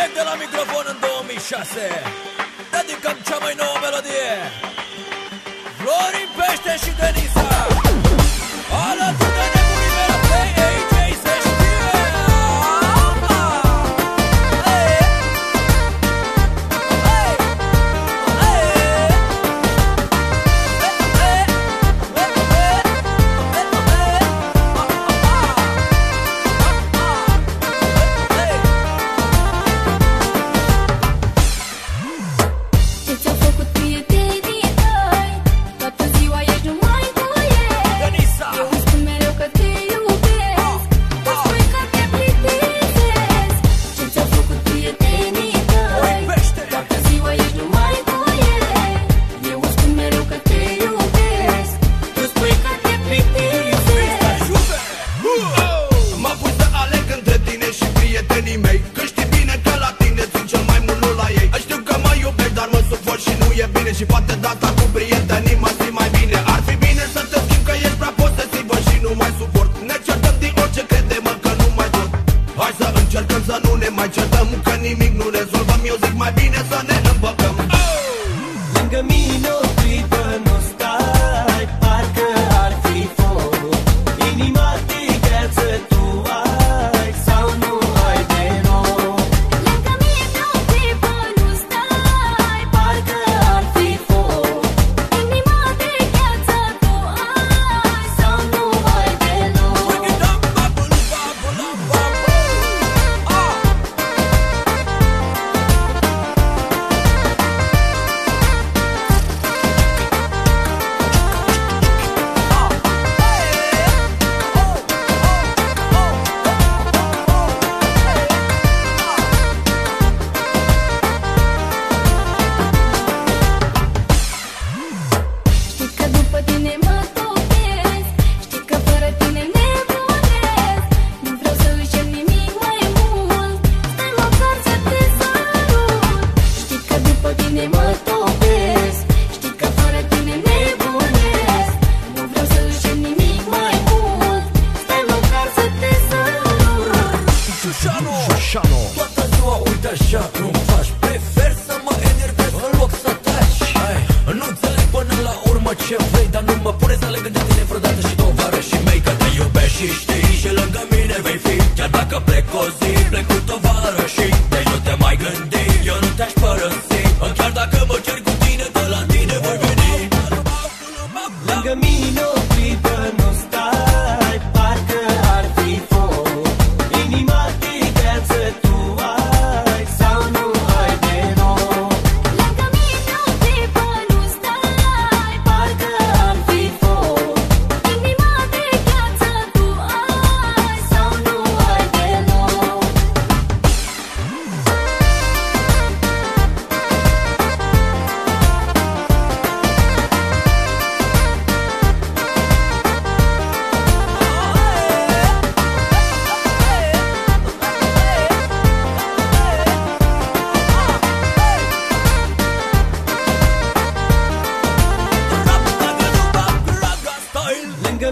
Direct de la microfon în 2006 Dedicăm cea mai nouă melodie. Florin Pește și Denis toate data cu prietenii mă simt mai bine Ar fi bine să te schimb că ești prea posesivă și nu mai suport Ne certăm din orice, crede-mă că nu mai tot. Hai să încercăm să nu ne mai certăm Că nimic nu rezolvăm, eu zic mai bine să ne îmbăcăm oh! Lângă mine o clipă nu Șușano Toată ziua uite așa cum faci. Prefer să mă enervez în loc să taci. Ai, Nu înțeleg până la urmă ce vrei Dar nu mă pune să aleg de tine vreodată și tovarășii mei Că te iubești și știi și lângă mine vei fi. Chiar dacă plec o zi, plec cu tovarășii.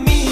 me.